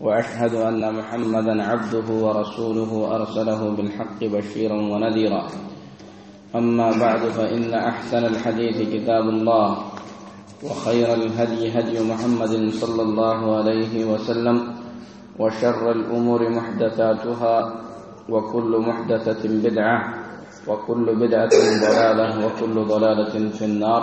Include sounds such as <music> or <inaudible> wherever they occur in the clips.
وأشهد أن محمدا عبده ورسوله أرسله بالحق بشيرا ونذيرا. أما بعد، فإن أحسن الحديث كتاب الله وخير الهدي هدي محمد صلى الله عليه وسلم وشر الأمور محدثاتها وكل محدثة بدعة وكل بدعة ضلالة وكل ضلالة في النار.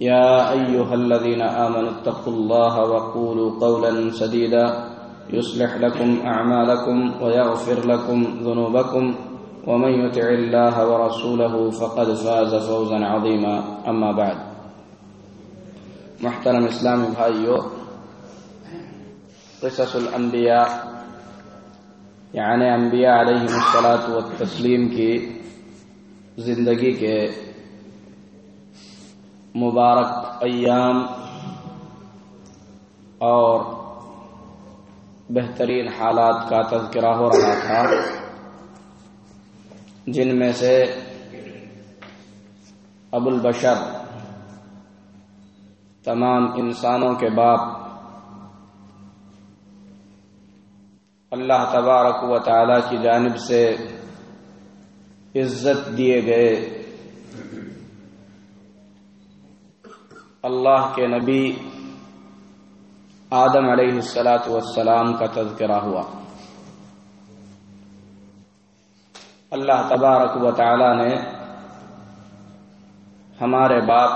يا أيها الذين آمنوا اتقوا الله وقولوا قولا سديدا يصلح لكم أعمالكم ويغفر لكم ذنوبكم ومن يطع الله ورسوله فقد فاز فوزا عظيما. أما بعد. محترم اسلامی بھائیو، قصص الانبیاء یعنی انبیاء علیہ السلاۃ والتسلیم کی زندگی کے مبارک ایام اور بہترین حالات کا تذکرہ ہو رہا تھا، جن میں سے ابو البشر تمام انسانوں کے باپ اللہ تبارک و تعالی کی جانب سے عزت دیے گئے اللہ کے نبی آدم علیہ السلاۃ والسلام کا تذکرہ ہوا۔ اللہ تبارک و تعالی نے ہمارے باپ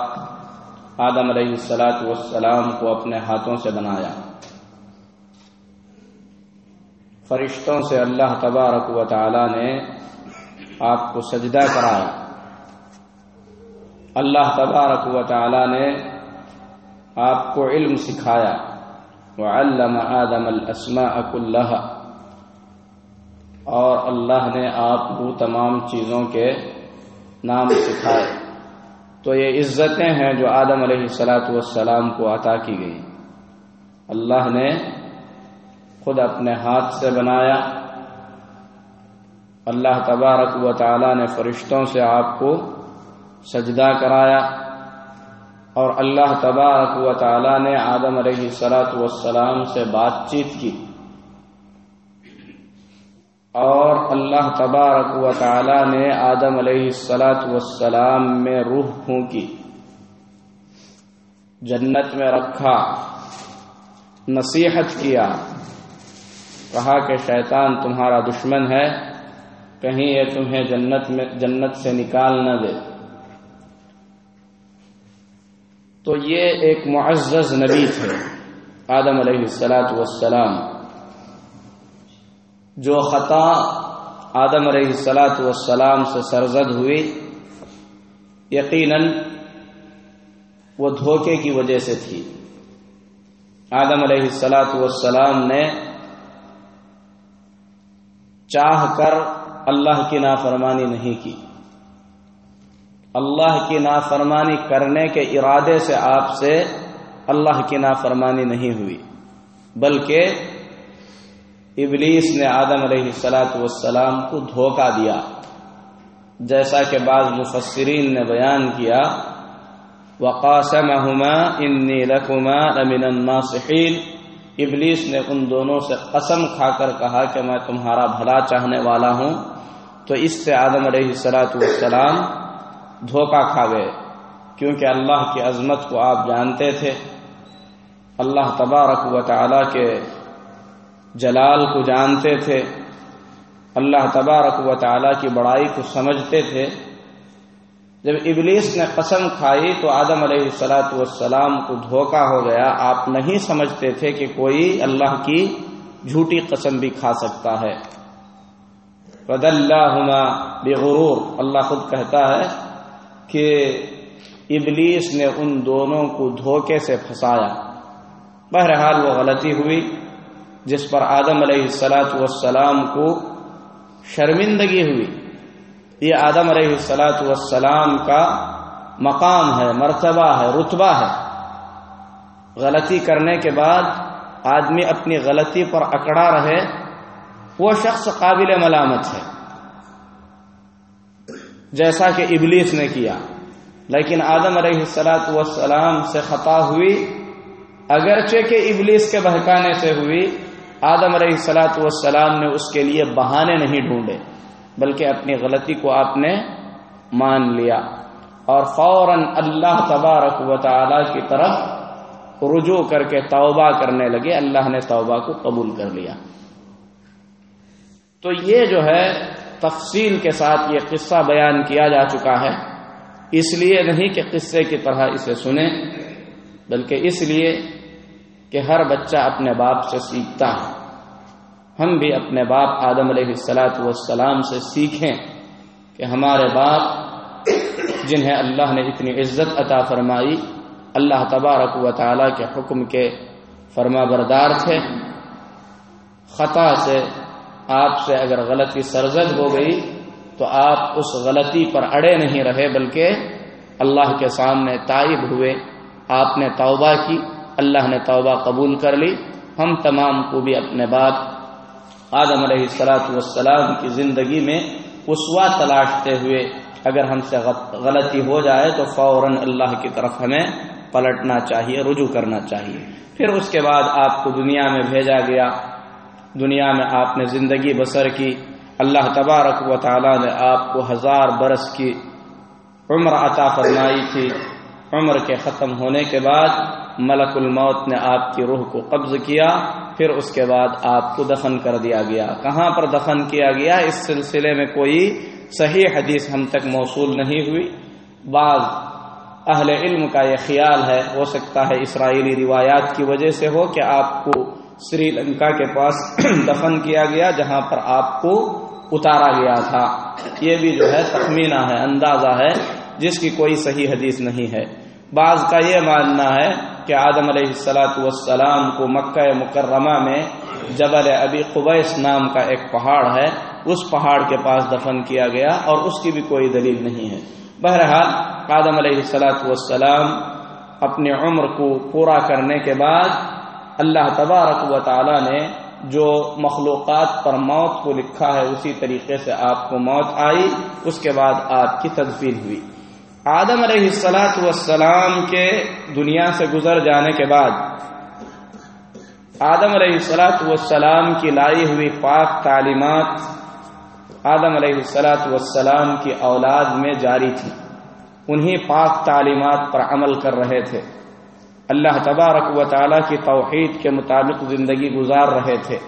آدم علیہ السلاۃ والسلام کو اپنے ہاتھوں سے بنایا۔ فرشتوں سے اللہ تبارک و تعالی نے آپ کو سجدہ کرایا۔ اللہ تبارک و تعالی نے آپ کو علم سکھایا۔ وعلم آدم الاسماء كلها۔ اور اللہ نے آپ کو تمام چیزوں کے نام سکھائے۔ تو یہ عزتیں ہیں جو آدم علیہ السلاۃ والسلام کو عطا کی گئی۔ اللہ نے خود اپنے ہاتھ سے بنایا۔ اللہ تبارک و تعالی نے فرشتوں سے آپ کو سجدہ کرایا۔ اور اللہ تبارک و تعالی نے آدم علیہ سلاۃ والسلام سے بات چیت کی۔ اور اللہ تبارک و تعالی نے آدم علیہ السلاۃ والسلام میں روح پھونکی۔ جنت میں رکھا، نصیحت کیا۔ کہا کہ شیطان تمہارا دشمن ہے، کہیں یہ تمہیں جنت میں، جنت سے نکال نہ دے۔ تو یہ ایک معزز نبی تھے، آدم علیہ السلاۃ والسلام، جو خطا آدم علیہ السلاۃ والسلام سے سرزد ہوئی۔ یقیناً وہ دھوکے کی وجہ سے تھی۔ آدم علیہ السلاۃ والسلام نے چاہ کر اللہ کی نافرمانی نہیں کی۔ اللہ کی نافرمانی کرنے کے ارادے سے آپ سے اللہ کی نافرمانی نہیں ہوئی، بلکہ ابلیس نے آدم علیہ السلاۃ والسلام کو دھوکہ دیا۔ جیسا کہ بعض مفسرین نے بیان کیا وقاسمہما انی لکما لمن الناصحین ابلیس نے ان دونوں سے قسم کھا کر کہا کہ میں تمہارا بھلا چاہنے والا ہوں۔ تو اس سے آدم علیہ السلاۃ والسلام دھوکہ کھا گئے، کیونکہ اللہ کی عظمت کو آپ جانتے تھے۔ اللہ تبارک و تعالی کے جلال کو جانتے تھے۔ اللہ تبارک و تعالی کی بڑائی کو سمجھتے تھے۔ جب ابلیس نے قسم کھائی تو آدم علیہ السلاۃ والسلام کو دھوکا ہو گیا۔ آپ نہیں سمجھتے تھے کہ کوئی اللہ کی جھوٹی قسم بھی کھا سکتا ہے۔ رد اللہ بغرور۔ اللہ خود کہتا ہے کہ ابلیس نے ان دونوں کو دھوکے سے پھنسایا۔ بہرحال وہ غلطی ہوئی، جس پر آدم علیہ السلاۃ والسلام کو شرمندگی ہوئی۔ یہ آدم علیہ السلاۃ والسلام کا مقام ہے، مرتبہ ہے، رتبہ ہے۔ غلطی کرنے کے بعد آدمی اپنی غلطی پر اکڑا رہے، وہ شخص قابل ملامت ہے۔ جیسا کہ ابلیس نے کیا۔ لیکن آدم علیہ السلاۃ والسلام سے خطا ہوئی۔ اگرچہ کہ ابلیس کے بہکانے سے ہوئی، آدم علیہ السلاۃ والسلام نے اس کے لیے بہانے نہیں ڈھونڈے، بلکہ اپنی غلطی کو آپ نے مان لیا۔ اور فوراً اللہ تبارک و تعالی کی طرف رجوع کر کے توبہ کرنے لگے۔ اللہ نے توبہ کو قبول کر لیا۔ تو یہ جو ہے تفصیل کے ساتھ یہ قصہ بیان کیا جا چکا ہے۔ اس لیے نہیں کہ قصے کی طرح اسے سنیں، بلکہ اس لیے کہ ہر بچہ اپنے باپ سے سیکھتا ہے۔ ہم بھی اپنے باپ آدم علیہ السلاۃ والسلام سے سیکھیں کہ ہمارے باپ جنہیں اللہ نے اتنی عزت عطا فرمائی، اللہ تبارک و تعالیٰ کے حکم کے فرما بردار تھے۔ خطا سے آپ سے اگر غلطی سرزد ہو گئی تو آپ اس غلطی پر اڑے نہیں رہے، بلکہ اللہ کے سامنے تائب ہوئے۔ آپ نے توبہ کی، اللہ نے توبہ قبول کر لی۔ ہم تمام کو بھی اپنے باپ آدم علیہ السلاۃ والسلام کی زندگی میں اسوا تلاشتے ہوئے اگر ہم سے غلطی ہو جائے تو فوراً اللہ کی طرف ہمیں پلٹنا چاہیے، رجوع کرنا چاہیے۔ پھر اس کے بعد آپ کو دنیا میں بھیجا گیا۔ دنیا میں آپ نے زندگی بسر کی، اللہ تبارک و تعالیٰ نے آپ کو ہزار برس کی عمر عطا فرمائی تھی۔ عمر کے ختم ہونے کے بعد ملک الموت نے آپ کی روح کو قبض کیا، پھر اس کے بعد آپ کو دفن کر دیا گیا۔ کہاں پر دفن کیا گیا؟ اس سلسلے میں کوئی صحیح حدیث ہم تک موصول نہیں ہوئی۔ بعض اہل علم کا یہ خیال ہے، ہو سکتا ہے اسرائیلی روایات کی وجہ سے ہو کہ آپ کو سری لنکا کے پاس <clears throat> دفن کیا گیا جہاں پر آپ کو اتارا گیا تھا۔ یہ بھی جو ہے تخمینہ ہے، اندازہ ہے، جس کی کوئی صحیح حدیث نہیں ہے۔ بعض کا یہ ماننا ہے کہ آدم علیہ السلاۃ والسلام کو مکہ مکرمہ میں جبل ابی قبیس نام کا ایک پہاڑ ہے، اس پہاڑ کے پاس دفن کیا گیا اور اس کی بھی کوئی دلیل نہیں ہے۔ بہرحال، آدم علیہ السلاۃ والسلام اپنی عمر کو پورا کرنے کے بعد اللہ تبارک و تعالی نے جو مخلوقات پر موت کو لکھا ہے، اسی طریقے سے آپ کو موت آئی، اس کے بعد آپ کی تدفین ہوئی۔ آدم علیہ السلاۃ والسلام کے دنیا سے گزر جانے کے بعد، آدم علیہ السلاۃ والسلام کی لائی ہوئی پاک تعلیمات آدم علیہ السلاۃ والسلام کی اولاد میں جاری تھی۔ انہی پاک تعلیمات پر عمل کر رہے تھے۔ اللہ تبارک و تعالیٰ کی توحید کے مطابق زندگی گزار رہے تھے۔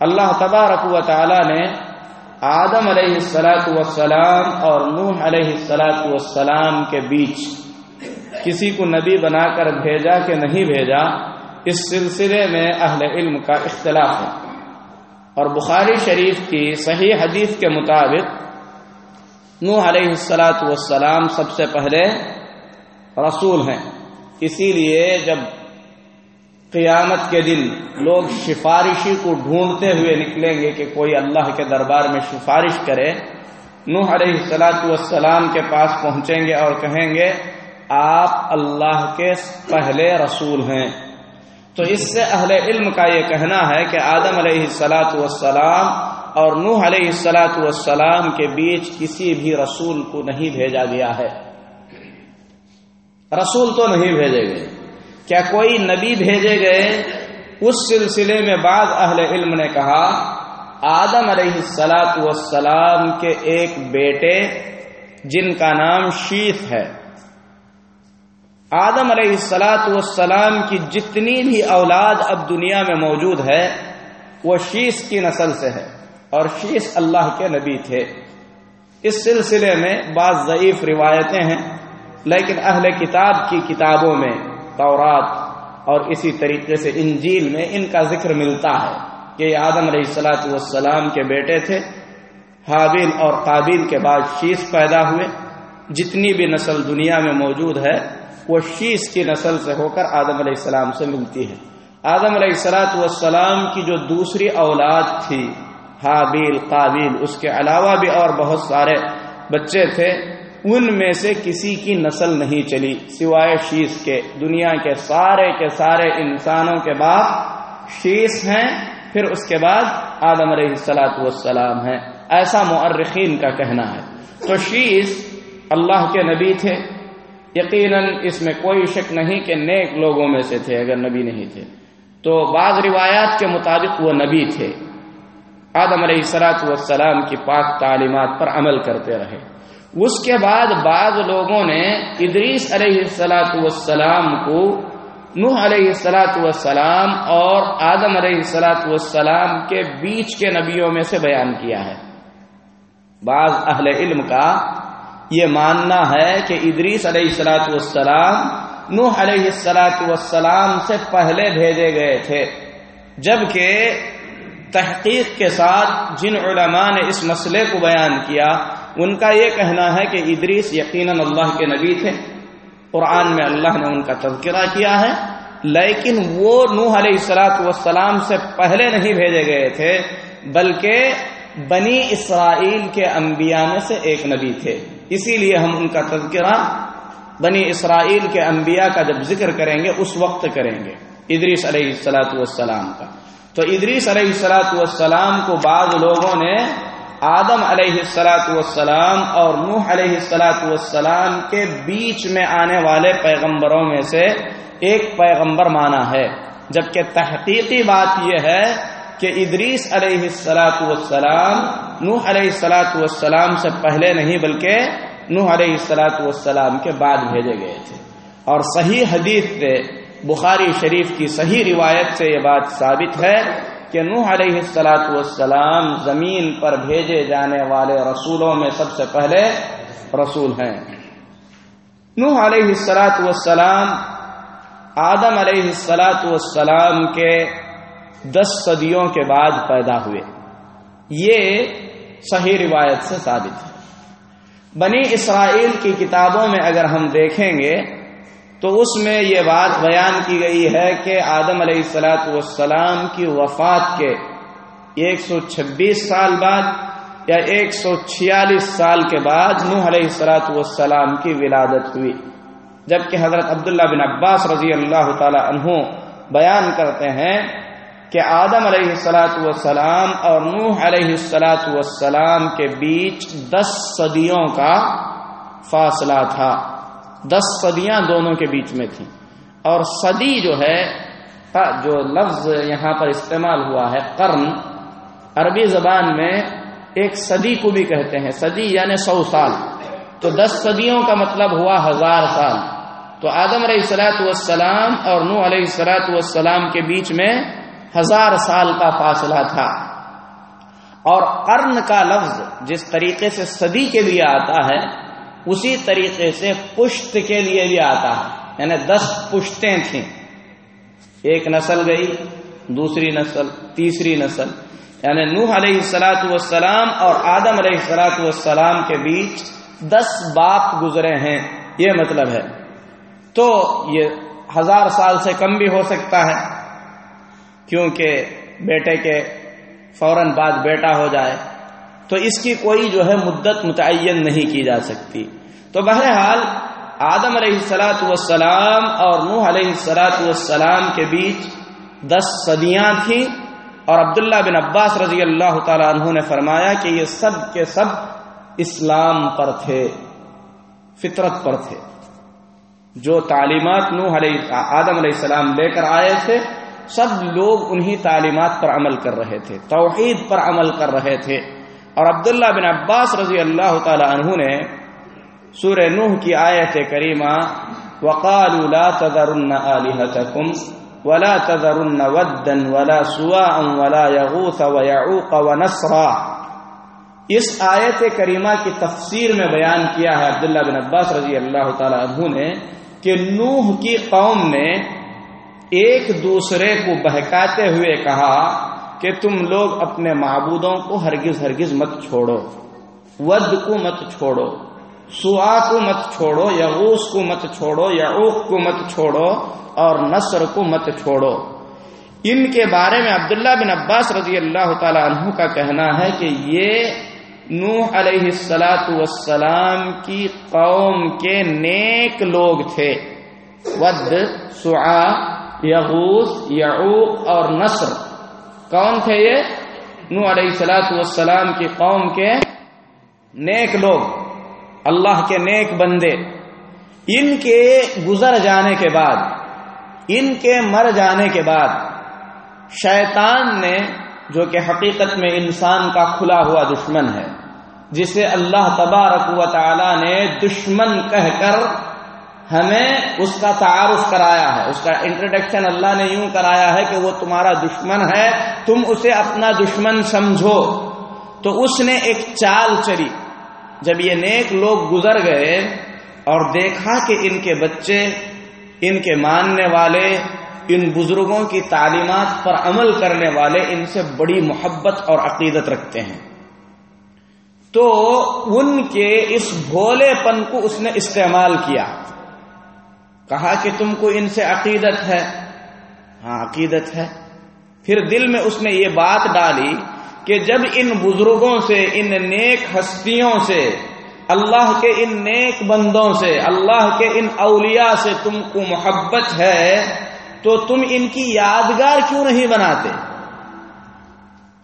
اللہ تبارک و تعالیٰ نے آدم علیہ السلاۃ والسلام اور نوح علیہ السلاۃ والسلام کے بیچ کسی کو نبی بنا کر بھیجا کہ نہیں بھیجا، اس سلسلے میں اہل علم کا اختلاف ہے۔ اور بخاری شریف کی صحیح حدیث کے مطابق نوح علیہ السلاۃ والسلام سب سے پہلے رسول ہیں۔ اسی لیے جب قیامت کے دن لوگ سفارشی کو ڈھونڈتے ہوئے نکلیں گے کہ کوئی اللہ کے دربار میں سفارش کرے، نوح علیہ السلاۃ والسلام کے پاس پہنچیں گے اور کہیں گے، آپ اللہ کے پہلے رسول ہیں۔ تو اس سے اہل علم کا یہ کہنا ہے کہ آدم علیہ السلاۃ والسلام اور نوح علیہ السلاۃ والسلام کے بیچ کسی بھی رسول کو نہیں بھیجا گیا ہے۔ رسول تو نہیں بھیجے گئے۔ کیا کوئی نبی بھیجے گئے؟ اس سلسلے میں بعض اہل علم نے کہا، آدم علیہ السلاط والسلام کے ایک بیٹے جن کا نام شیت ہے۔ آدم علیہ السلاط والسلام کی جتنی بھی اولاد اب دنیا میں موجود ہے، وہ شیش کی نسل سے ہے اور شیش اللہ کے نبی تھے۔ اس سلسلے میں بعض ضعیف روایتیں ہیں۔ لیکن اہل کتاب کی کتابوں میں تورات اور اسی طریقے سے انجیل میں ان کا ذکر ملتا ہے کہ آدم علیہ السلاۃ والسلام کے بیٹے تھے، حابیل اور قابیل کے بعد شیش پیدا ہوئے۔ جتنی بھی نسل دنیا میں موجود ہے، وہ شیش کی نسل سے ہو کر آدم علیہ السلام سے ملتی ہے۔ آدم علیہ السلاۃ والسلام کی جو دوسری اولاد تھی، حابیل، قابیل، اس کے علاوہ بھی اور بہت سارے بچے تھے ان میں سے کسی کی نسل نہیں چلی سوائے شیش کے۔ دنیا کے سارے کے سارے انسانوں کے بعد شیش ہیں، پھر اس کے بعد آدم علیہ السلاۃ والسلام ہے ایسا معرخین کا کہنا ہے۔ تو شیش اللہ کے نبی تھے۔ یقیناً اس میں کوئی شک نہیں کہ نیک لوگوں میں سے تھے اگر نبی نہیں تھے۔ تو بعض روایات کے مطابق وہ نبی تھے۔ آدم علیہ السلاۃ والسلام کی پاک تعلیمات پر عمل کرتے رہے۔ اس کے بعد بعض لوگوں نے ادریس علیہ السلاۃ والسلام کو، نوح علیہ السلاۃ والسلام اور آدم علیہ السلاۃ والسلام کے بیچ کے نبیوں میں سے بیان کیا ہے۔ بعض اہل علم کا یہ ماننا ہے کہ ادریس علیہ السلاۃ والسلام نوح علیہ السلاۃ والسلام سے پہلے بھیجے گئے تھے، جبکہ تحقیق کے ساتھ جن علماء نے اس مسئلے کو بیان کیا ان کا یہ کہنا ہے کہ ادریس یقیناً اللہ کے نبی تھے۔ قرآن میں اللہ نے ان کا تذکرہ کیا ہے۔ لیکن وہ نوح علیہ السلاۃ والسلام سے پہلے نہیں بھیجے گئے تھے، بلکہ بنی اسرائیل کے انبیاء میں سے ایک نبی تھے۔ اسی لیے ہم ان کا تذکرہ بنی اسرائیل کے انبیاء کا جب ذکر کریں گے، اس وقت کریں گے۔ ادریس علیہ السلاۃ والسلام کا۔ تو ادریس علیہ السلاۃ والسلام کو بعض لوگوں نے آدم علیہ السلاۃ والسلام اور نوح علیہ السلاۃ والسلام کے بیچ میں آنے والے پیغمبروں میں سے ایک پیغمبر مانا ہے۔ جبکہ تحقیقی بات یہ ہے کہ ادریس علیہ السلاۃ والسلام نوح علیہ السلاۃ والسلام سے پہلے نہیں بلکہ نوح علیہ السلاۃ والسلام کے بعد بھیجے گئے تھے۔ اور صحیح حدیث سے بخاری شریف کی صحیح روایت سے یہ بات ثابت ہے کہ نوح علیہ السلاۃ والسلام زمین پر بھیجے جانے والے رسولوں میں سب سے پہلے رسول ہیں۔ نوح علیہ السلاۃ والسلام، آدم علیہ السلاۃ والسلام کے دس صدیوں کے بعد پیدا ہوئے۔ یہ صحیح روایت سے ثابت ہے۔ بنی اسرائیل کی کتابوں میں اگر ہم دیکھیں گے تو اس میں یہ بات بیان کی گئی ہے کہ آدم علیہ السلاۃ والسلام کی وفات کے ایک سو چھبیس سال بعد یا ایک سو چھیالیس سال کے بعد نوح علیہ السلاۃ والسلام کی ولادت ہوئی۔ جبکہ حضرت عبداللہ بن عباس رضی اللہ تعالی عنہ بیان کرتے ہیں کہ آدم علیہ السلاۃ والسلام اور نوح علیہ السلاۃ والسلام کے بیچ دس صدیوں کا فاصلہ تھا۔ دس صدیاں دونوں کے بیچ میں تھیں۔ اور صدی جو ہے جو لفظ یہاں پر استعمال ہوا ہے، قرن، عربی زبان میں ایک صدی کو بھی کہتے ہیں۔ صدی یعنی سو سال۔ تو دس صدیوں کا مطلب ہوا ہزار سال۔ تو آدم علیہ السلاۃ والسلام اور نو علیہ السلاۃ والسلام کے بیچ میں ہزار سال کا فاصلہ تھا۔ اور قرن کا لفظ جس طریقے سے صدی کے لیے آتا ہے اسی طریقے سے پشت کے لیے بھی آتا ہے۔ یعنی دس پشتیں تھیں۔ ایک نسل گئی، دوسری نسل، تیسری نسل۔ یعنی نوح علیہ السلاۃ والسلام اور آدم علیہ السلاۃ والسلام کے بیچ دس باپ گزرے ہیں۔ یہ مطلب ہے۔ تو یہ ہزار سال سے کم بھی ہو سکتا ہے، کیونکہ بیٹے کے فوراً بعد بیٹا ہو جائے۔ تو اس کی کوئی جو ہے مدت متعین نہیں کی جا سکتی۔ تو بہرحال آدم علیہ السلاۃ والسلام اور نوح علیہ السلاۃ والسلام کے بیچ دس صدیاں تھیں اور عبداللہ بن عباس رضی اللہ تعالی عنہ نے فرمایا کہ یہ سب کے سب اسلام پر تھے، فطرت پر تھے۔ جو تعلیمات نوح علیہ، آدم علیہ السلام لے کر آئے تھے، سب لوگ انہی تعلیمات پر عمل کر رہے تھے، توحید پر عمل کر رہے تھے۔ اور عبداللہ بن عباس رضی اللہ تعالی عنہ نے سورہ نوح کی آیت کریمہ وقالوا لا تذرن آلهتكم ولا تذرن ودا ولا سواء ولا يغوث ويعوق ونسرا اس آیت کریمہ کی تفسیر میں بیان کیا ہے عبداللہ بن عباس رضی اللہ تعالی عنہ نے کہ نوح کی قوم نے ایک دوسرے کو بہکاتے ہوئے کہا کہ تم لوگ اپنے معبودوں کو ہرگز ہرگز مت چھوڑو، ود کو مت چھوڑو، سوا کو مت چھوڑو یغوس کو مت چھوڑو یعوق کو مت چھوڑو اور نصر کو مت چھوڑو۔ ان کے بارے میں عبداللہ بن عباس رضی اللہ تعالی عنہ کا کہنا ہے کہ یہ نوح علیہ السلاۃ والسلام کی قوم کے نیک لوگ تھے۔ ود سعا یغوس یعوق اور نصر۔ کون تھے یہ؟ نو علیہ السلاۃ والسلام کی قوم کے نیک لوگ، اللہ کے نیک بندے۔ ان کے گزر جانے کے بعد، ان کے مر جانے کے بعد، شیطان نے جو کہ حقیقت میں انسان کا کھلا ہوا دشمن ہے، جسے اللہ تبارک و تعالی نے دشمن کہہ کر ہمیں اس کا تعارف کرایا ہے۔ اس کا انٹروڈکشن اللہ نے یوں کرایا ہے کہ وہ تمہارا دشمن ہے، تم اسے اپنا دشمن سمجھو۔ تو اس نے ایک چال چلی جب یہ نیک لوگ گزر گئے اور دیکھا کہ ان کے بچے، ان کے ماننے والے، ان بزرگوں کی تعلیمات پر عمل کرنے والے ان سے بڑی محبت اور عقیدت رکھتے ہیں۔ تو ان کے اس بھولے پن کو اس نے استعمال کیا۔ کہا کہ تم کو ان سے عقیدت ہے۔ ہاں عقیدت ہے۔ پھر دل میں اس نے یہ بات ڈالی کہ جب ان بزرگوں سے، ان نیک ہستیوں سے، اللہ کے ان نیک بندوں سے، اللہ کے ان اولیاء سے تم کو محبت ہے، تو تم ان کی یادگار کیوں نہیں بناتے؟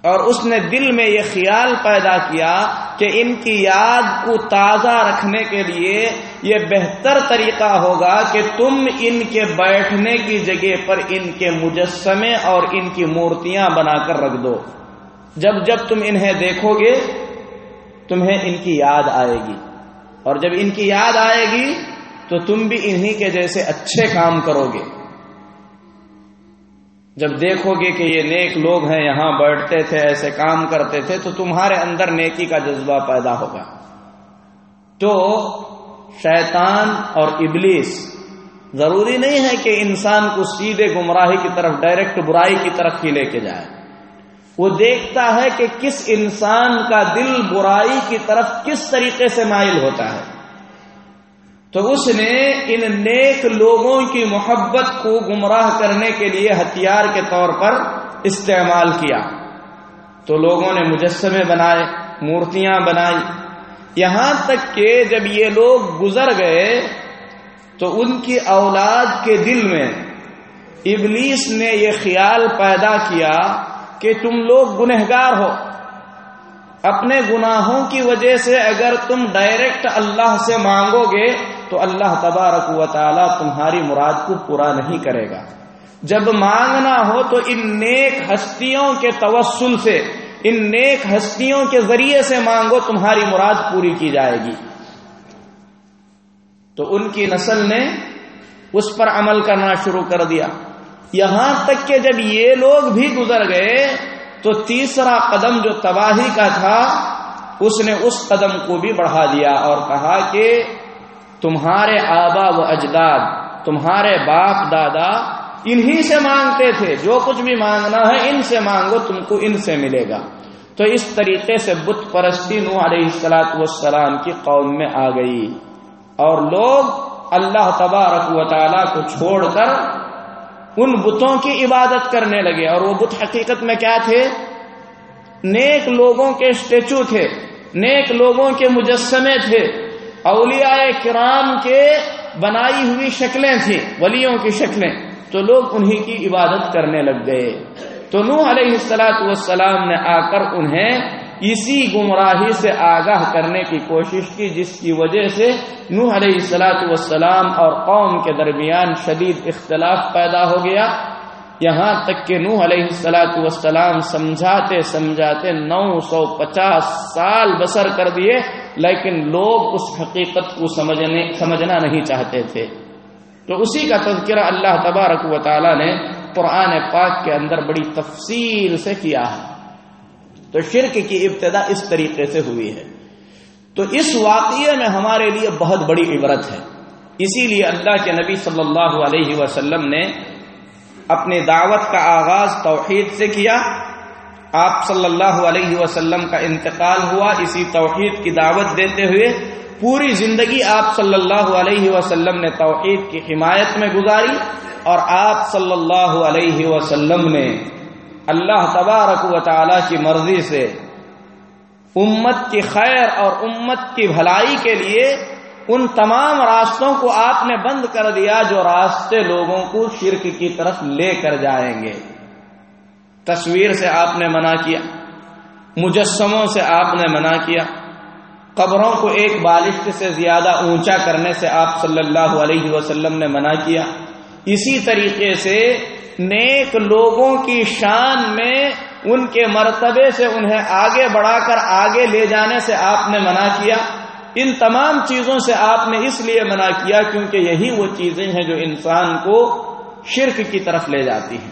اور اس نے دل میں یہ خیال پیدا کیا کہ ان کی یاد کو تازہ رکھنے کے لیے یہ بہتر طریقہ ہوگا کہ تم ان کے بیٹھنے کی جگہ پر ان کے مجسمے اور ان کی مورتیاں بنا کر رکھ دو۔ جب جب تم انہیں دیکھو گے، تمہیں ان کی یاد آئے گی۔ اور جب ان کی یاد آئے گی، تو تم بھی انہی کے جیسے اچھے کام کرو گے۔ جب دیکھو گے کہ یہ نیک لوگ ہیں، یہاں بیٹھتے تھے، ایسے کام کرتے تھے، تو تمہارے اندر نیکی کا جذبہ پیدا ہوگا۔ تو شیطان اور ابلیس۔ ضروری نہیں ہے کہ انسان کو سیدھے گمراہی کی طرف، ڈائریکٹ برائی کی طرف ہی لے کے جائے۔ وہ دیکھتا ہے کہ کس انسان کا دل برائی کی طرف کس طریقے سے مائل ہوتا ہے۔ تو اس نے ان نیک لوگوں کی محبت کو گمراہ کرنے کے لیے ہتھیار کے طور پر استعمال کیا۔ تو لوگوں نے مجسمے بنائے، مورتیاں بنائی یہاں تک کہ جب یہ لوگ گزر گئے تو ان کی اولاد کے دل میں ابلیس نے یہ خیال پیدا کیا کہ تم لوگ گنہگار ہو۔ اپنے گناہوں کی وجہ سے اگر تم ڈائریکٹ اللہ سے مانگو گے تو اللہ تبارک و تعالی تمہاری مراد کو پورا نہیں کرے گا۔ جب مانگنا ہو تو ان نیک ہستیوں کے توسل سے ان نیک ہستیوں کے ذریعے سے مانگو، تمہاری مراد پوری کی جائے گی۔ تو ان کی نسل نے اس پر عمل کرنا شروع کر دیا۔ یہاں تک کہ جب یہ لوگ بھی گزر گئے، تو تیسرا قدم جو تباہی کا تھا، اس نے اس قدم کو بھی بڑھا دیا اور کہا کہ تمہارے آبا و اجداد، تمہارے باپ دادا انہی سے مانگتے تھے۔ جو کچھ بھی مانگنا ہے، ان سے مانگو، تم کو ان سے ملے گا۔ تو اس طریقے سے بت پرستی نو علیہ السلاط والسلام کی قوم میں آ گئی اور لوگ اللہ تبارک و تعالی کو چھوڑ کر ان بتوں کی عبادت کرنے لگے اور وہ بت حقیقت میں کیا تھے؟ نیک لوگوں کے اسٹیچو تھے، نیک لوگوں کے مجسمے تھے، اولیاء کرام کے بنائی ہوئی شکلیں تھیں، ولیوں کی شکلیں، تو لوگ انہی کی عبادت کرنے لگ گئے۔ تو نوح علیہ السلاۃ والسلام نے آ کر انہیں اسی گمراہی سے آگاہ کرنے کی کوشش کی، جس کی وجہ سے نوح علیہ السلاۃ والسلام اور قوم کے درمیان شدید اختلاف پیدا ہو گیا۔ یہاں تک کہ نوح علیہ السلاۃ والسلام سمجھاتے سمجھاتے نو سو پچاس سال بسر کر دیے، لیکن لوگ اس حقیقت کو سمجھنے، سمجھنا نہیں چاہتے تھے۔ تو اسی کا تذکرہ اللہ تبارک و تعالی نے قرآن پاک کے اندر بڑی تفصیل سے کیا ہے۔ تو شرک کی ابتدا اس طریقے سے ہوئی ہے۔ تو اس واقعے میں ہمارے لیے بہت بڑی عبرت ہے۔ اسی لیے اللہ کے نبی صلی اللہ علیہ وسلم نے اپنی دعوت کا آغاز توحید سے کیا۔ آپ صلی اللہ علیہ وسلم کا انتقال ہوا اسی توحید کی دعوت دیتے ہوئے۔ پوری زندگی آپ صلی اللہ علیہ وسلم نے توحید کی حمایت میں گزاری۔ اور آپ صلی اللہ علیہ وسلم نے اللہ تبارک و تعالی کی مرضی سے امت کی خیر اور امت کی بھلائی کے لیے ان تمام راستوں کو آپ نے بند کر دیا جو راستے لوگوں کو شرک کی طرف لے کر جائیں گے۔ تصویر سے آپ نے منع کیا، مجسموں سے آپ نے منع کیا، قبروں کو ایک بالشت سے زیادہ اونچا کرنے سے آپ صلی اللہ علیہ وسلم نے منع کیا۔ اسی طریقے سے نیک لوگوں کی شان میں ان کے مرتبے سے انہیں آگے بڑھا کر آگے لے جانے سے آپ نے منع کیا۔ ان تمام چیزوں سے آپ نے اس لیے منع کیا کیونکہ یہی وہ چیزیں ہیں جو انسان کو شرک کی طرف لے جاتی ہیں۔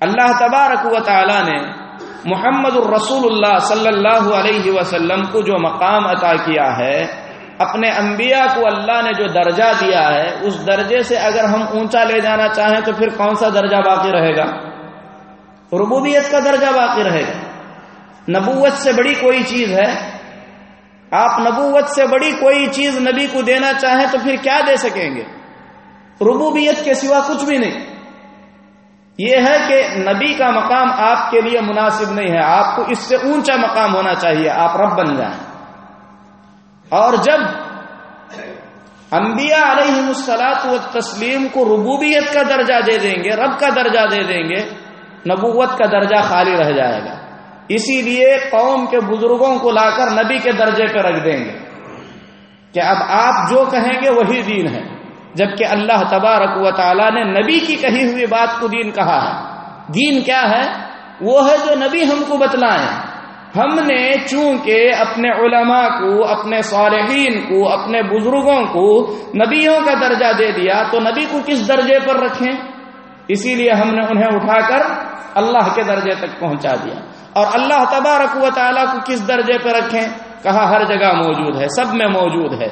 اللہ تبارک و تعالی نے محمد الرسول اللہ صلی اللہ علیہ وسلم کو جو مقام عطا کیا ہے اپنے انبیاء کو اللہ نے جو درجہ دیا ہے، اس درجے سے اگر ہم اونچا لے جانا چاہیں تو پھر کون سا درجہ باقی رہے گا؟ ربوبیت کا درجہ باقی رہے گا۔ نبوت سے بڑی کوئی چیز ہے؟ آپ نبوت سے بڑی کوئی چیز نبی کو دینا چاہیں تو پھر کیا دے سکیں گے؟ ربوبیت کے سوا کچھ بھی نہیں۔ یہ ہے کہ نبی کا مقام آپ کے لیے مناسب نہیں ہے۔ آپ کو اس سے اونچا مقام ہونا چاہیے۔ آپ رب بن جائیں۔ اور جب انبیاء علیہ مسلاط و تسلیم کو ربوبیت کا درجہ دے دیں گے، رب کا درجہ دے دیں گے، نبوت کا درجہ خالی رہ جائے گا۔ اسی لیے قوم کے بزرگوں کو لا کر نبی کے درجے پہ رکھ دیں گے۔ کہ اب آپ جو کہیں گے وہی دین ہے۔ جبکہ اللہ تبارک و تعالیٰ نے نبی کی کہی ہوئی بات کو دین کہا ہے۔ دین کیا ہے؟ وہ ہے جو نبی ہم کو بتلائیں ہم نے چونکہ اپنے علماء کو، اپنے صالحین کو، اپنے بزرگوں کو نبیوں کا درجہ دے دیا، تو نبی کو کس درجے پر رکھیں؟ اسی لیے ہم نے انہیں اٹھا کر اللہ کے درجے تک پہنچا دیا۔ اور اللہ تبارک و تعالیٰ کو کس درجے پہ رکھیں؟ کہا ہر جگہ موجود ہے، سب میں موجود ہے۔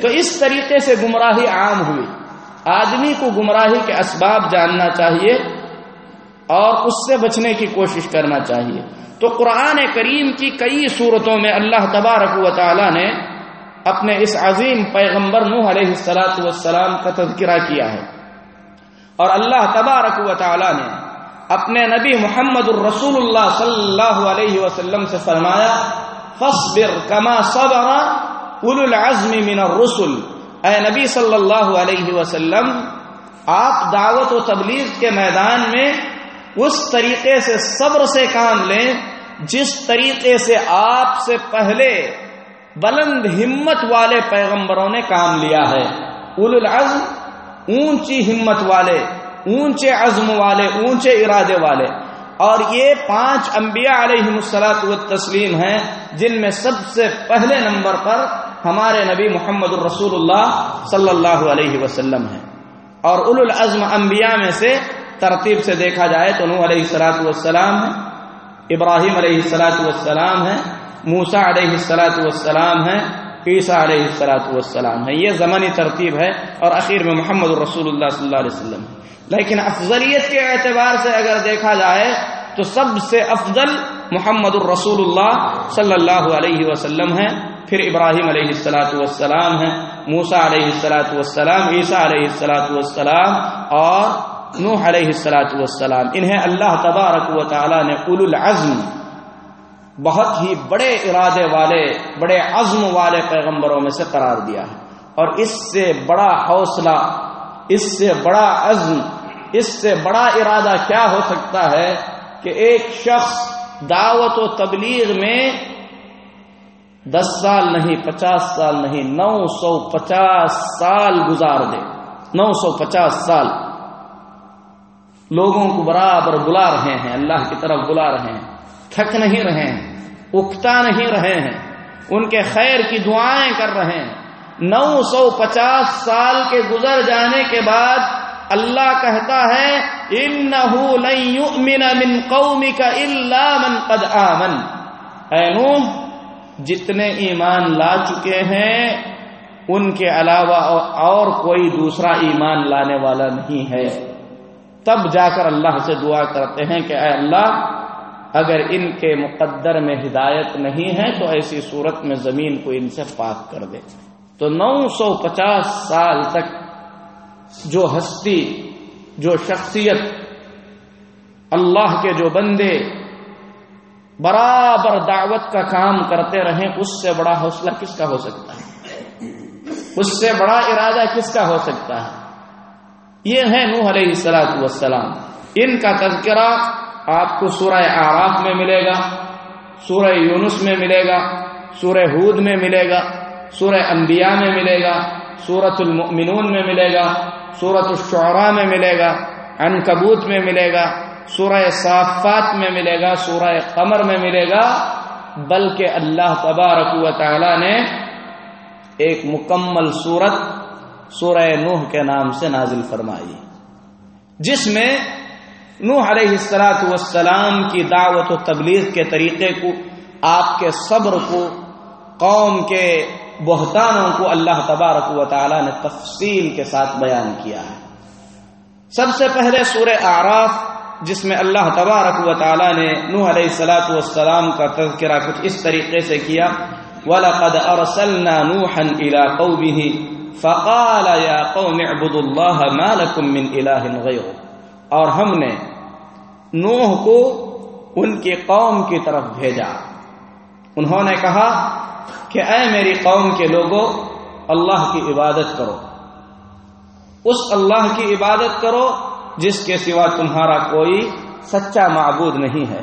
تو اس طریقے سے گمراہی عام ہوئی۔ آدمی کو گمراہی کے اسباب جاننا چاہیے۔ اور اس سے بچنے کی کوشش کرنا چاہیے۔ تو قرآن کریم کی کئی صورتوں میں اللہ تبارک و تعالی نے اپنے اس عظیم پیغمبر نوح علیہ السلاۃ والسلام کا تذکرہ کیا ہے۔ اور اللہ تبارک و تعالی نے اپنے نبی محمد الرسول اللہ صلی اللہ علیہ وسلم سے فرمایا فصبر کما صبر العزم من الرسل اے نبی صلی اللہ علیہ وسلم، آپ دعوت و تبلیغ کے میدان میں اس طریقے سے صبر سے کام لیں جس طریقے سے آپ سے پہلے بلند ہمت والے پیغمبروں نے کام لیا ہے۔ اول العزم، اونچی ہمت والے، اونچے عزم والے، اونچے ارادے والے۔ اور یہ پانچ انبیاء علیہ السلاط و تسلیم ہیں جن میں سب سے پہلے نمبر پر ہمارے نبی محمد الرسول اللہ صلی اللہ علیہ وسلم ہیں۔ اور اول العزم انبیاء میں سے ترتیب سے دیکھا جائے تو نو علیہ السلاۃ والسلام ہے ابراہیم علیہ السلاۃ والسلام ہے موسا علیہ السلاۃ والسلام ہے عیسیٰ علیہ السلاۃ والسلام ہے یہ زمانی ترتیب ہے اور اخیر میں محمد الرسول اللہ صلی اللہ علیہ وسلم لیکن افضلیت کے اعتبار سے اگر دیکھا جائے تو سب سے افضل محمد الرسول اللہ صلی اللہ علیہ وسلم ہے پھر ابراہیم علیہ السلاۃ والسلام ہے موسا علیہ السلاۃ والسلام، عیسیٰ علیہ السلاۃ والسلام اور نوح علیہ السلاۃ والسلام، انہیں اللہ تبارک و تعالی نے اول العزم، بہت ہی بڑے ارادے والے، بڑے عزم والے پیغمبروں میں سے قرار دیا ہے۔ اور اس سے بڑا حوصلہ، اس سے بڑا عزم، اس سے بڑا ارادہ کیا ہو سکتا ہے کہ ایک شخص دعوت و تبلیغ میں دس سال نہیں، پچاس سال نہیں، نو سو پچاس سال گزار دے۔ نو سو پچاس سال۔ لوگوں کو برابر بلا رہے ہیں، اللہ کی طرف بلا رہے ہیں۔ تھک نہیں رہے ہیں، اکتا نہیں رہے ہیں۔ ان کے خیر کی دعائیں کر رہے ہیں۔ نو سو پچاس سال کے گزر جانے کے بعد اللہ کہتا ہے، انہو لن یؤمن من قومک الا من قد آمن۔ اے نوح، جتنے ایمان لا چکے ہیں، ان کے علاوہ اور کوئی دوسرا ایمان لانے والا نہیں ہے۔ تب جا کر اللہ سے دعا کرتے ہیں کہ اے اللہ، اگر ان کے مقدر میں ہدایت نہیں ہے تو ایسی صورت میں زمین کو ان سے پاک کر دے۔ تو نو سو پچاس سال تک جو ہستی، جو شخصیت اللہ کے جو بندے برابر دعوت کا کام کرتے رہیں، اس سے بڑا حوصلہ کس کا ہو سکتا ہے؟ اس سے بڑا ارادہ کس کا ہو سکتا ہے؟ یہ ہے نوح علیہ السلاط والسلام۔ ان کا تذکرہ آپ کو سورہ آراف میں ملے گا، سورہ یونس میں ملے گا، سورہ ہود میں ملے گا، سورہ انبیاء میں ملے گا سورت المؤمنون میں ملے گا سورت الشعراء میں ملے گا، عنکبوت میں ملے گا، سورہ صافات میں ملے گا، سورہ قمر میں ملے گا۔ بلکہ اللہ تبارک و تعالی نے ایک مکمل سورت سورہ نوح کے نام سے نازل فرمائی۔ جس میں نوح علیہ السلاۃ والسلام کی دعوت و تبلیغ کے طریقے کو، آپ کے صبر کو، قوم کے بہتانوں کو اللہ تبارک و تعالی نے تفصیل کے ساتھ بیان کیا ہے۔ سب سے پہلے سورہ آراف جس میں اللہ تبارک و تعالی نے نوح علیہ السلاۃ والسلام کا تذکرہ کچھ اس طریقے سے کیا۔ وَلَقَدْ أَرْسَلْنَا نُوحًا إِلَىٰ قَوْمِهِ فَقَالَ يَا قَوْمِ اعْبُدُوا اللَّهَ مَا لَكُم مِّنْ إِلَٰهٍ غَيْرُهُ. اور ہم نے نوح کو ان کی قوم کی طرف بھیجا۔ انہوں نے کہا کہ اے میری قوم کے لوگوں اللہ کی عبادت کرو۔ اس اللہ کی عبادت کرو جس کے سوا تمہارا کوئی سچا معبود نہیں ہے۔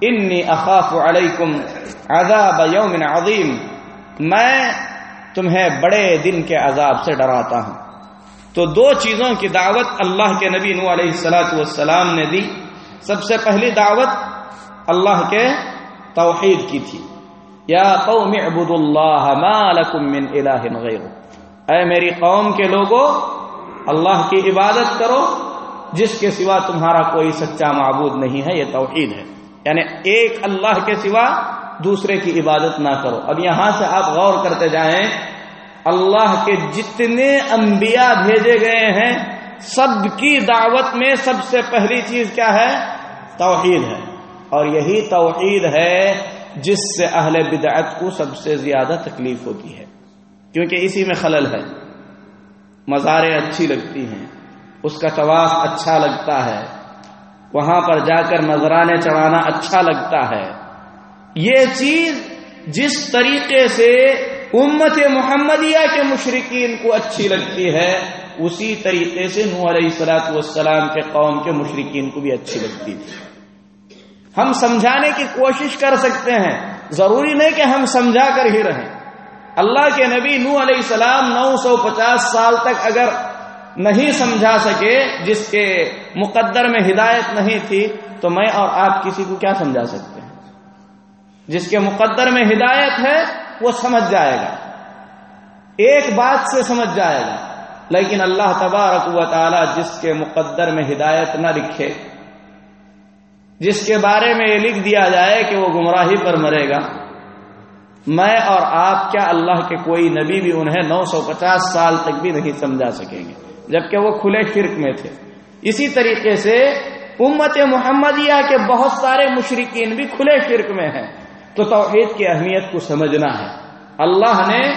انی اخاف علیکم عذاب یوم عظیم۔ میں تمہیں بڑے دن کے عذاب سے ڈراتا ہوں۔ تو دو چیزوں کی دعوت اللہ کے نبی نو علیہ السلاۃ والسلام نے دی۔ سب سے پہلی دعوت اللہ کے توحید کی تھی۔ یا قوم اعبدوا اللہ ما لکم من الہ غیر۔ اے میری قوم کے لوگوں اللہ کی عبادت کرو، جس کے سوا تمہارا کوئی سچا معبود نہیں ہے، یہ توحید ہے۔ یعنی ایک اللہ کے سوا دوسرے کی عبادت نہ کرو۔ اب یہاں سے آپ غور کرتے جائیں، اللہ کے جتنے انبیاء بھیجے گئے ہیں، سب کی دعوت میں سب سے پہلی چیز کیا ہے؟ توحید ہے۔ اور یہی توحید ہے جس سے اہل بدعت کو سب سے زیادہ تکلیف ہوتی ہے۔ کیونکہ اسی میں خلل ہے۔ مزاریں اچھی لگتی ہیں، اس کا طواف اچھا لگتا ہے۔ وہاں پر جا کر نذرانے چڑھانا اچھا لگتا ہے۔ یہ چیز جس طریقے سے امت محمدیہ کے مشرقین کو اچھی لگتی ہے، اسی طریقے سے نو علیہ السلاط والسلام کے قوم کے مشرقین کو بھی اچھی لگتی تھی ہم سمجھانے کی کوشش کر سکتے ہیں، ضروری نہیں کہ ہم سمجھا کر ہی رہیں۔ اللہ کے نبی نو علیہ السلام نو سو پچاس سال تک اگر نہیں سمجھا سکے، جس کے مقدر میں ہدایت نہیں تھی، تو میں اور آپ کسی کو کیا سمجھا سکتے جس کے مقدر میں ہدایت ہے، وہ سمجھ جائے گا۔ ایک بات سے سمجھ جائے گا۔ لیکن اللہ تبارک و تعالی جس کے مقدر میں ہدایت نہ لکھے، جس کے بارے میں یہ لکھ دیا جائے کہ وہ گمراہی پر مرے گا، میں اور آپ کیا اللہ کے کوئی نبی بھی انہیں نو سو پچاس سال تک بھی نہیں سمجھا سکیں گے، جبکہ وہ کھلے شرک میں تھے۔ اسی طریقے سے امت محمدیہ کے بہت سارے مشرقین بھی کھلے شرک میں ہیں۔ تو توحید کی اہمیت کو سمجھنا ہے۔ اللہ نے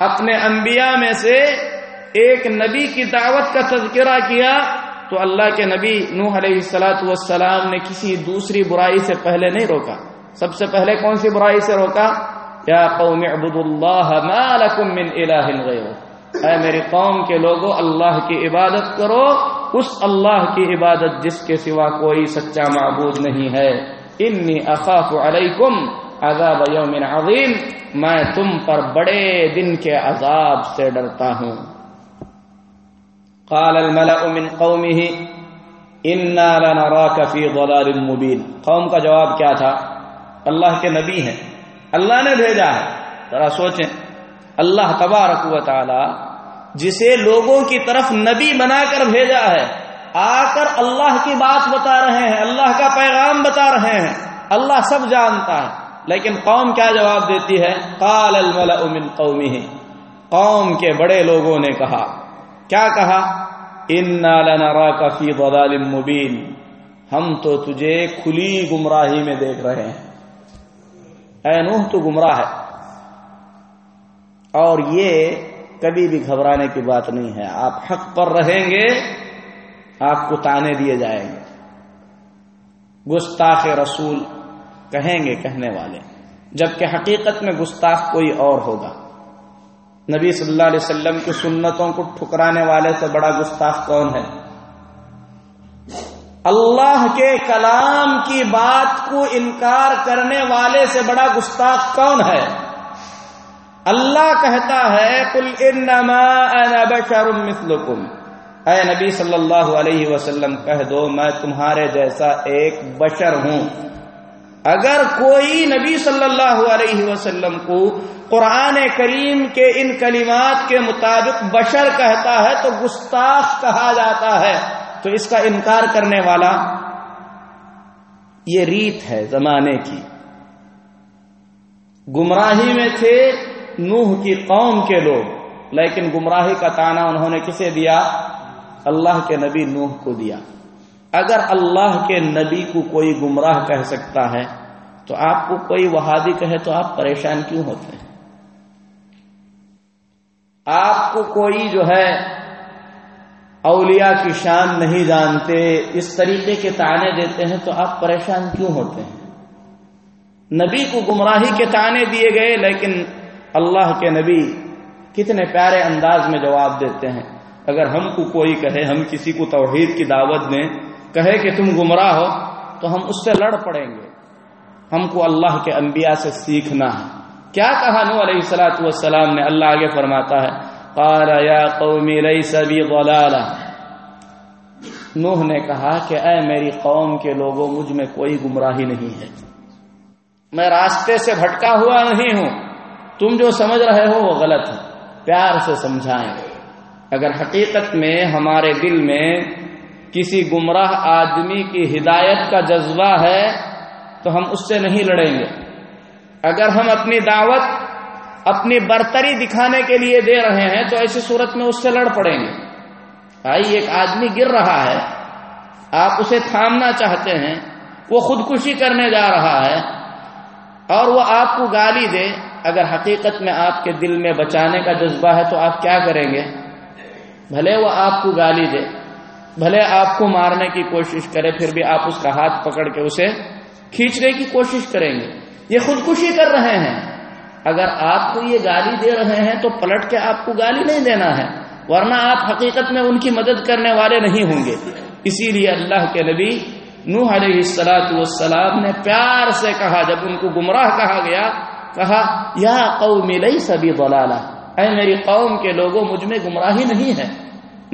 اپنے انبیاء میں سے ایک نبی کی دعوت کا تذکرہ کیا تو اللہ کے نبی نوح علیہ السلاۃ والسلام نے کسی دوسری برائی سے پہلے نہیں روکا۔ سب سے پہلے کون سی برائی سے روکا؟ یا قوم اعبدوا اللہ ما لکم من الہ غیرہ۔ اے میری قوم کے لوگوں اللہ کی عبادت کرو۔ اس اللہ کی عبادت جس کے سوا کوئی سچا معبود نہیں ہے۔ انی اخاف علیکم عذاب یوم عظیم، میں تم پر بڑے دن کے عذاب سے ڈرتا ہوں۔ قال الملأ من قومه انا لنراك في ضلال مبين قوم کا جواب کیا تھا؟ اللہ کے نبی ہیں۔ اللہ نے بھیجا ہے۔ ذرا سوچیں۔ اللہ تبارک و تعالی جسے لوگوں کی طرف نبی بنا کر بھیجا ہے، آ کر اللہ کی بات بتا رہے ہیں، اللہ کا پیغام بتا رہے ہیں۔ اللہ سب جانتا ہے۔ لیکن قوم کیا جواب دیتی ہے؟ قال الملأ من قومه. قوم کے بڑے لوگوں نے کہا، کیا کہا؟ انا لنراك في ضلال مبين. ہم تو تجھے کھلی گمراہی میں دیکھ رہے ہیں۔ اے نوح، تو گمراہ ہے۔ اور یہ کبھی بھی گھبرانے کی بات نہیں ہے۔ آپ حق پر رہیں گے، آپ کو تانے دیے جائیں گے۔ گستاخ رسول کہیں گے کہنے والے۔ جبکہ حقیقت میں گستاخ کوئی اور ہوگا۔ نبی صلی اللہ علیہ وسلم کی سنتوں کو ٹھکرانے والے سے بڑا گستاخ کون ہے؟ اللہ کے کلام کی بات کو انکار کرنے والے سے بڑا گستاخ کون ہے؟ اللہ کہتا ہے کل انما انا بشر مثلکم۔ اے نبی صلی اللہ علیہ وسلم، کہہ دو، میں تمہارے جیسا ایک بشر ہوں۔ اگر کوئی نبی صلی اللہ علیہ وسلم کو قرآن کریم کے ان کلمات کے مطابق بشر کہتا ہے تو گستاخ کہا جاتا ہے، تو اس کا انکار کرنے والا یہ ریت ہے زمانے کی۔ گمراہی میں تھے نوح کی قوم کے لوگ، لیکن گمراہی کا تانا انہوں نے کسے دیا؟ اللہ کے نبی نوح کو دیا۔ اگر اللہ کے نبی کو کوئی گمراہ کہہ سکتا ہے، تو آپ کو کوئی وہادی کہے تو آپ پریشان کیوں ہوتے ہیں؟ آپ کو کوئی جو ہے اولیاء کی شان نہیں جانتے، اس طریقے کے تانے دیتے ہیں تو آپ پریشان کیوں ہوتے ہیں؟ نبی کو گمراہی کے تانے دیے گئے، لیکن اللہ کے نبی کتنے پیارے انداز میں جواب دیتے ہیں۔ اگر ہم کو کوئی کہے، ہم کسی کو توحید کی دعوت دیں کہے کہ تم گمراہ ہو تو ہم اس سے لڑ پڑیں گے۔ ہم کو اللہ کے انبیاء سے سیکھنا ہے۔ کیا کہا نو علیہ السلاۃ والسلام نے؟ اللہ آگے فرماتا ہے، قال یا قومی لیس بی ضلالہ۔ نوح نے کہا کہ اے میری قوم کے لوگوں، مجھ میں کوئی گمراہی نہیں ہے۔ میں راستے سے بھٹکا ہوا نہیں ہوں۔ تم جو سمجھ رہے ہو وہ غلط ہے۔ پیار سے سمجھائیں۔ اگر حقیقت میں ہمارے دل میں کسی گمراہ آدمی کی ہدایت کا جذبہ ہے تو ہم اس سے نہیں لڑیں گے۔ اگر ہم اپنی دعوت اپنی برتری دکھانے کے لیے دے رہے ہیں تو ایسی صورت میں اس سے لڑ پڑیں گے۔ بھائی ایک آدمی گر رہا ہے، آپ اسے تھامنا چاہتے ہیں، وہ خودکشی کرنے جا رہا ہے اور وہ آپ کو گالی دے۔ اگر حقیقت میں آپ کے دل میں بچانے کا جذبہ ہے تو آپ کیا کریں گے؟ بھلے وہ آپ کو گالی دے۔ بھلے آپ کو مارنے کی کوشش کرے، پھر بھی آپ اس کا ہاتھ پکڑ کے اسے کھینچنے کی کوشش کریں گے۔ یہ خودکشی کر رہے ہیں۔ اگر آپ کو یہ گالی دے رہے ہیں تو پلٹ کے آپ کو گالی نہیں دینا ہے، ورنہ آپ حقیقت میں ان کی مدد کرنے والے نہیں ہوں گے۔ اسی لیے اللہ کے نبی نوح علیہ السلاۃ والسلام نے پیار سے کہا، جب ان کو گمراہ کہا گیا، کہا، یا قوم لیس بی ضلالہ۔ اے میری قوم کے لوگوں، مجھ میں گمراہی نہیں ہے۔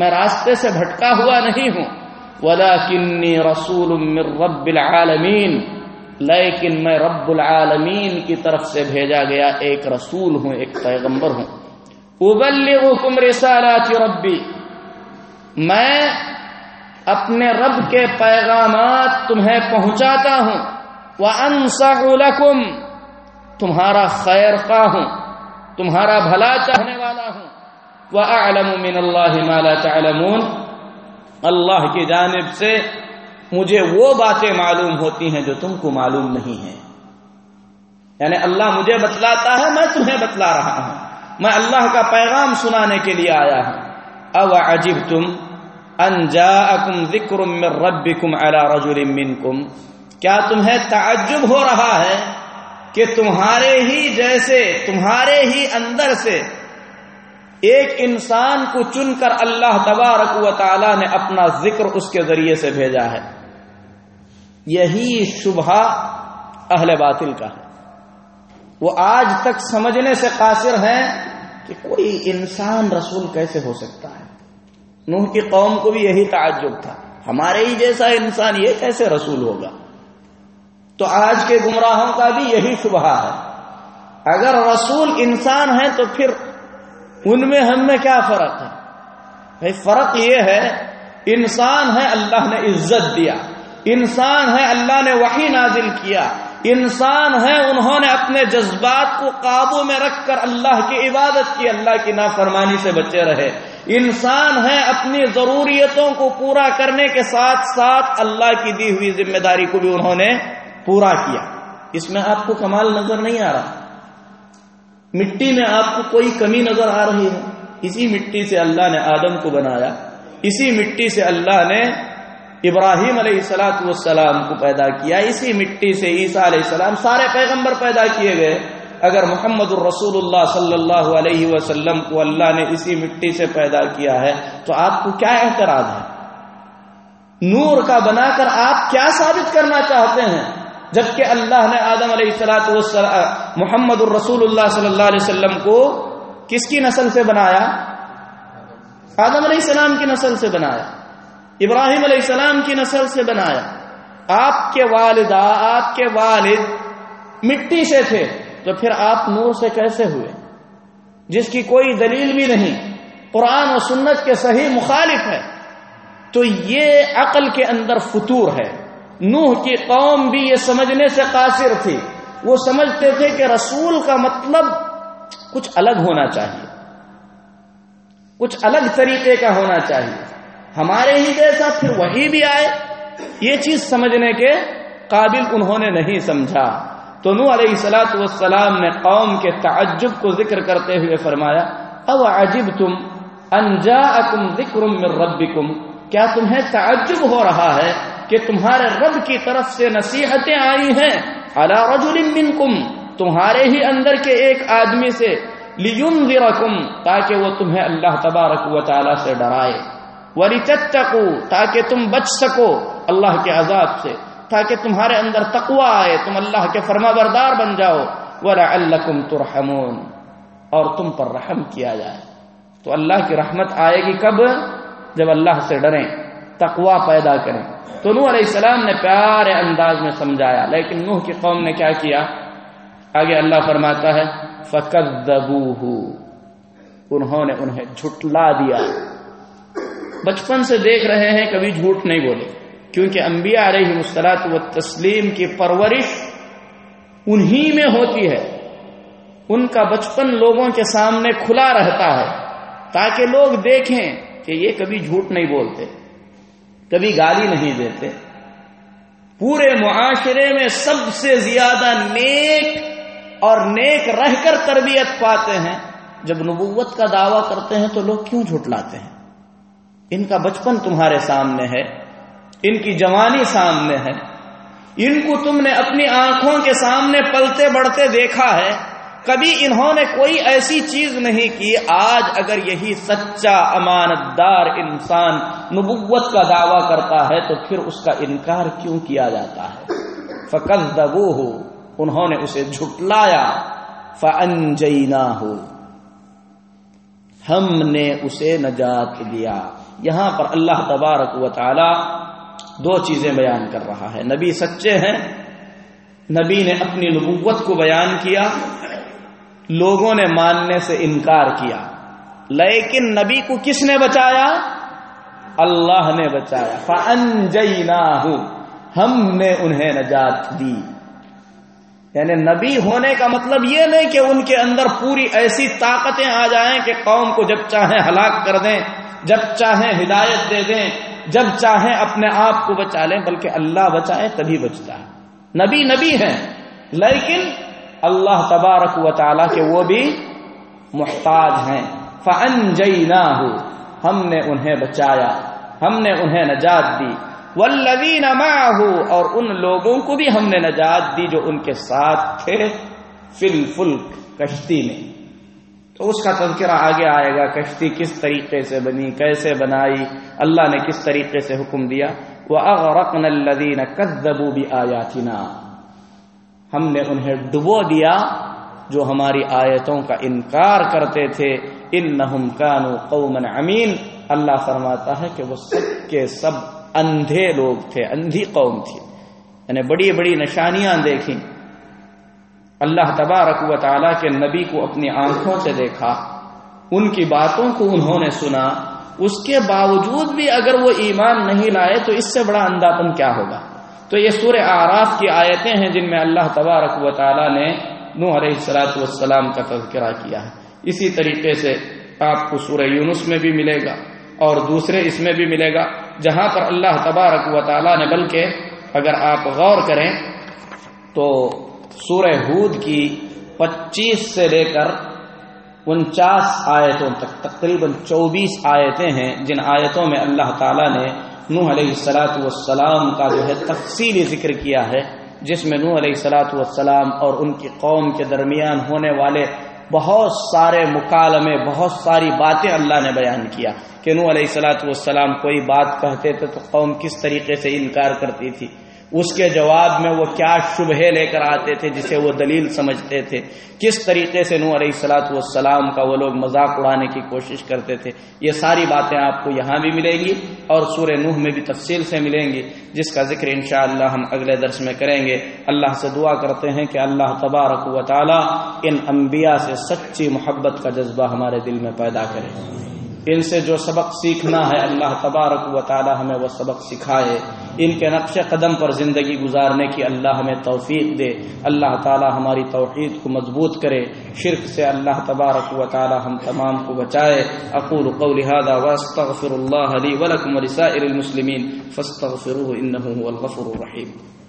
میں راستے سے بھٹکا ہوا نہیں ہوں۔ ولیکنی رسول من رب العالمین لیکن میں رب العالمین کی طرف سے بھیجا گیا ایک رسول ہوں، ایک پیغمبر ہوں۔ ابلغکم رسالات ربی میں اپنے رب کے پیغامات تمہیں پہنچاتا ہوں۔ وانصح لکم تمہارا خیر خواہ ہوں، تمہارا بھلا چاہنے والا ہوں۔ وَأَعْلَمُ مِنَ اللَّهِ مَا لَا تَعْلَمُونَ۔ اللہ کی جانب سے مجھے وہ باتیں معلوم ہوتی ہیں جو تم کو معلوم نہیں ہیں۔ یعنی اللہ مجھے بتلاتا ہے، میں تمہیں بتلا رہا ہوں۔ میں اللہ کا پیغام سنانے کے لیے آیا ہوں۔ او عجب تم انجاکم ذکر من ربکم علی رجل منکم کیا تمہیں تعجب ہو رہا ہے کہ تمہارے ہی جیسے، تمہارے ہی اندر سے ایک انسان کو چن کر اللہ تبارک و تعالی نے اپنا ذکر اس کے ذریعے سے بھیجا ہے۔ یہی شبہ اہل باطل کا ہے۔ وہ آج تک سمجھنے سے قاصر ہیں کہ کوئی انسان رسول کیسے ہو سکتا ہے۔ نوح کی قوم کو بھی یہی تعجب تھا۔ ہمارے ہی جیسا انسان یہ کیسے رسول ہوگا؟ تو آج کے گمراہوں کا بھی یہی شبہ ہے۔ اگر رسول انسان ہے تو پھر ان میں ہم میں کیا فرق ہے؟ بھائی فرق یہ ہے، انسان ہے اللہ نے عزت دیا، انسان ہے اللہ نے وہی نازل کیا، انسان ہے انہوں نے اپنے جذبات کو قابو میں رکھ کر اللہ کی عبادت کی، اللہ کی نافرمانی سے بچے رہے۔ انسان ہے اپنی ضروریتوں کو پورا کرنے کے ساتھ ساتھ اللہ کی دی ہوئی ذمہ داری کو بھی انہوں نے پورا کیا۔ اس میں آپ کو کمال نظر نہیں آ رہا۔ مٹی میں آپ کو کوئی کمی نظر آ رہی ہے؟ اسی مٹی سے اللہ نے آدم کو بنایا۔ اسی مٹی سے اللہ نے ابراہیم علیہ السلاۃ والسلام کو پیدا کیا۔ اسی مٹی سے عیسیٰ علیہ السلام سارے پیغمبر پیدا کیے گئے۔ اگر محمد الرسول اللہ صلی اللہ علیہ وسلم کو اللہ نے اسی مٹی سے پیدا کیا ہے، تو آپ کو کیا اعتراض ہے؟ نور کا بنا کر آپ کیا ثابت کرنا چاہتے ہیں؟ جبکہ اللہ نے آدم علیہ السلاۃ محمد الرسول اللہ صلی اللہ علیہ وسلم کو کس کی نسل سے بنایا؟ آدم علیہ السلام کی نسل سے بنایا۔ ابراہیم علیہ السلام کی نسل سے بنایا۔ آپ کے والدہ، آپ کے والد مٹی سے تھے، تو پھر آپ نور سے کیسے ہوئے؟ جس کی کوئی دلیل بھی نہیں۔ قرآن و سنت کے صحیح مخالف ہے۔ تو یہ عقل کے اندر فطور ہے۔ نوح کی قوم بھی یہ سمجھنے سے قاصر تھی۔ وہ سمجھتے تھے کہ رسول کا مطلب کچھ الگ ہونا چاہیے۔ کچھ الگ طریقے کا ہونا چاہیے۔ ہمارے ہی جیسا پھر وہی بھی آئے۔ یہ چیز سمجھنے کے قابل انہوں نے نہیں سمجھا۔ تو نو علیہ السلاۃ والسلام نے قوم کے تعجب کو ذکر کرتے ہوئے فرمایا، او عجب تم انجا ذکر ربکم؟ کیا تمہیں تعجب ہو رہا ہے کہ تمہارے رب کی طرف سے نصیحتیں آئی ہیں؟ علی رجل منکم تمہارے ہی اندر کے ایک آدمی سے لینذرکم تاکہ وہ تمہیں اللہ تبارک و تعالی سے ڈرائے۔ وَلِتَتَّقُوا، تاکہ تم بچ سکو اللہ کے عذاب سے۔ تاکہ تمہارے اندر تقوی آئے، تم اللہ کے فرما بردار بن جاؤ۔ وَلَعَلَّكُمْ تُرْحَمُونَ۔ اور تم پر رحم کیا جائے۔ تو اللہ کی رحمت آئے گی کب؟ جب اللہ سے ڈریں۔ تقوی پیدا کریں۔ تو نوح علیہ السلام نے پیارے انداز میں سمجھایا، لیکن نوح کی قوم نے کیا کیا؟ آگے اللہ فرماتا ہے، فَكَذَّبُوهُ۔ انہوں نے انہیں جھٹلا دیا۔ بچپن سے دیکھ رہے ہیں، کبھی جھوٹ نہیں بولے۔ کیونکہ انبیاء علیہ مستلاط و تسلیم کی پرورش انہی میں ہوتی ہے۔ ان کا بچپن لوگوں کے سامنے کھلا رہتا ہے، تاکہ لوگ دیکھیں کہ یہ کبھی جھوٹ نہیں بولتے۔ کبھی گالی نہیں دیتے۔ پورے معاشرے میں سب سے زیادہ نیک اور نیک رہ کر تربیت پاتے ہیں۔ جب نبوت کا دعویٰ کرتے ہیں تو لوگ کیوں جھٹلاتے ہیں؟ ان کا بچپن تمہارے سامنے ہے، ان کی جوانی سامنے ہے۔ ان کو تم نے اپنی آنکھوں کے سامنے پلتے بڑھتے دیکھا ہے۔ کبھی انہوں نے کوئی ایسی چیز نہیں کی، آج اگر یہی سچا امانت دار انسان نبوت کا دعویٰ کرتا ہے، تو پھر اس کا انکار کیوں کیا جاتا ہے؟ فقط دبو ہو انہوں نے اسے جھٹلایا فنجینا ہو ہم نے اسے نجات دیا۔ یہاں پر اللہ تبارک و تعالی دو چیزیں بیان کر رہا ہے۔ نبی سچے ہیں، نبی نے اپنی نبوت کو بیان کیا لوگوں نے ماننے سے انکار کیا۔ لیکن نبی کو کس نے بچایا؟ اللہ نے بچایا۔ فن ہم نے انہیں نجات دی۔ یعنی نبی ہونے کا مطلب یہ نہیں کہ ان کے اندر پوری ایسی طاقتیں آ جائیں کہ قوم کو جب چاہیں ہلاک کر دیں، جب چاہیں ہدایت دے دیں، جب چاہیں اپنے آپ کو بچا لیں، بلکہ اللہ بچائے تبھی بچتا ہے۔ نبی نبی ہیں، لیکن اللہ تبارک و تعالیٰ کے وہ بھی محتاج ہیں۔ فن جئی ہم نے انہیں بچایا، ہم نے انہیں نجات دی۔ ولوین اور ان لوگوں کو بھی ہم نے نجات دی جو ان کے ساتھ تھے۔ فل فلک کشتی میں۔ تو اس کا تذکرہ آگے آئے گا، کشتی کس طریقے سے بنی، کیسے بنائی، اللہ نے کس طریقے سے حکم دیا۔ وہ اغرقن الدین کدبو بھی ہم نے انہیں ڈبو دیا جو ہماری آیتوں کا انکار کرتے تھے۔ ان نہم کانو قومن امین اللہ فرماتا ہے کہ وہ سب کے سب اندھے لوگ تھے، اندھی قوم تھی۔ یعنی بڑی بڑی نشانیاں دیکھیں۔ اللہ تبارک و تعالیٰ کے نبی کو اپنی آنکھوں سے دیکھا۔ ان کی باتوں کو انہوں نے سنا۔ اس کے باوجود بھی اگر وہ ایمان نہیں لائے تو اس سے بڑا انداپن کیا ہوگا؟ تو یہ سورہ آراف کی آیتیں ہیں جن میں اللہ تبارک و تعالی نے نو علیہ السلاۃ والسلام کا تذکرہ کیا ہے۔ اسی طریقے سے آپ کو سورہ یونس میں بھی ملے گا اور دوسرے اس میں بھی ملے گا، جہاں پر اللہ تبارک و تعالی نے، بلکہ اگر آپ غور کریں تو سورہ ہود کی پچیس سے لے کر انچاس آیتوں تک، تقریباً چوبیس آیتیں ہیں جن آیتوں میں اللہ تعالیٰ نے نوح علیہ السلاۃ والسلام کا جو ہے تفصیلی ذکر کیا ہے، جس میں نوح علیہ السلاۃ والسلام اور ان کی قوم کے درمیان ہونے والے بہت سارے مکالمے، بہت ساری باتیں اللہ نے بیان کیا کہ نوح علیہ السلاۃ والسلام کوئی بات کہتے تھے تو قوم کس طریقے سے انکار کرتی تھی۔ اس کے جواب میں وہ کیا شبہ لے کر آتے تھے جسے وہ دلیل سمجھتے تھے؟ کس طریقے سے نو علیہ السلاۃ والسلام کا وہ لوگ مذاق اڑانے کی کوشش کرتے تھے؟ یہ ساری باتیں آپ کو یہاں بھی ملیں گی اور سورہ نوح میں بھی تفصیل سے ملیں گی، جس کا ذکر انشاءاللہ ہم اگلے درس میں کریں گے۔ اللہ سے دعا کرتے ہیں کہ اللہ تبارک و تعالی ان انبیاء سے سچی محبت کا جذبہ ہمارے دل میں پیدا کرے۔ ان سے جو سبق سیکھنا ہے، اللہ تبارک و تعالی ہمیں وہ سبق سکھائے۔ ان کے نقش قدم پر زندگی گزارنے کی اللہ ہمیں توفیق دے۔ اللہ تعالی ہماری توحید کو مضبوط کرے۔ شرک سے اللہ تبارک و تعالی ہم تمام کو بچائے۔ اقول قول هذا واستغفر الله لي ولكم ولسائر المسلمين فاستغفروه انه هو الغفور الرحيم